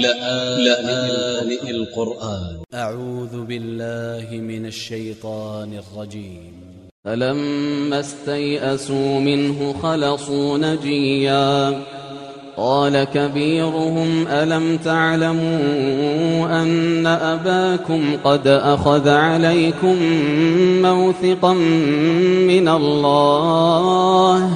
لآن القرآن. أ ع و ذ ب ا ل ل ه من ا ل ش ي ط ا ن ا ل ج ي م فلما استيئسوا منه خلصوا نجيا. قال كبيرهم ألم تعلموا أن أباكم قد أخذ عليكم موثقا من الله؟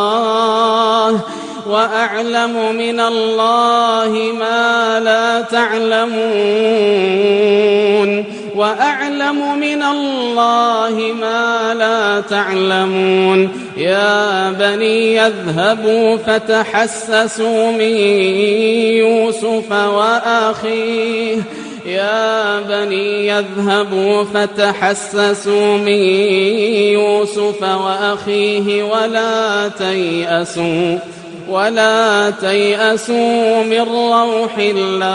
وأعلم من الله ما لا تعلمون وأعلم من الله ما لا تعلمون يا بني يذهبوا فتحسسوا من يوسف وأخيه يا بني يذهبوا فتحسسوا من يوسف وأخيه ولا تيأسوا ولا تيأسوا من روح الله.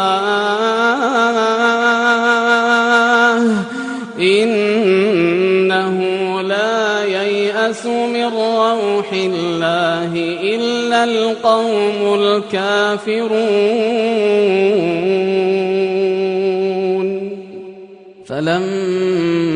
إنه لا ييأس من روح الله إلا القوم الكافرون. فلما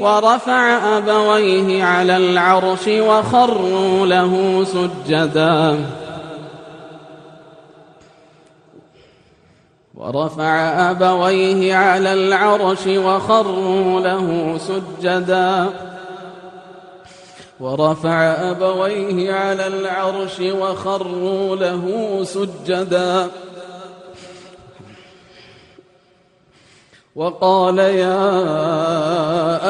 ورفع أبويه على العرش وخروا له سجداً. ورفع أبويه على العرش وخروا له سجدا. ورفع أبويه على العرش وخروا له سجدا. وقال يا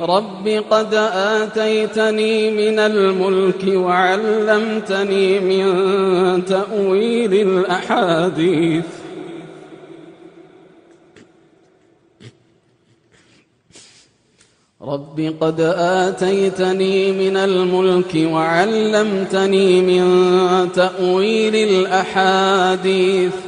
رب قد آتيتني من الملك وعلمتني من تأويل الأحاديث. رب قد آتيتني من الملك وعلمتني من تأويل الأحاديث.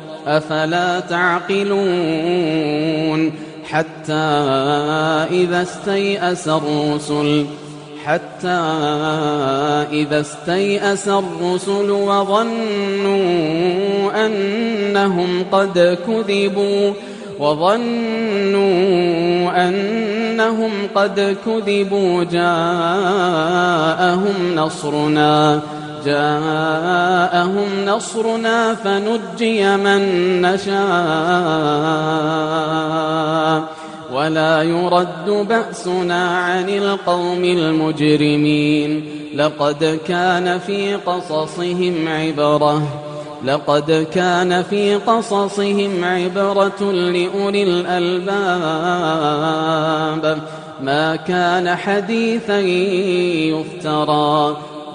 أفلا تعقلون حتى إذا استيأس الرسل حتى إذا استيأس الرسل وظنوا أنهم قد كذبوا وظنوا أنهم قد كذبوا جاءهم نصرنا. جاءهم نصرنا فنجي من نشاء. ولا يرد بأسنا عن القوم المجرمين. لقد كان في قصصهم عبرة. لقد كان في قصصهم عبرة لأولي الألباب. ما كان حديثا يفترى.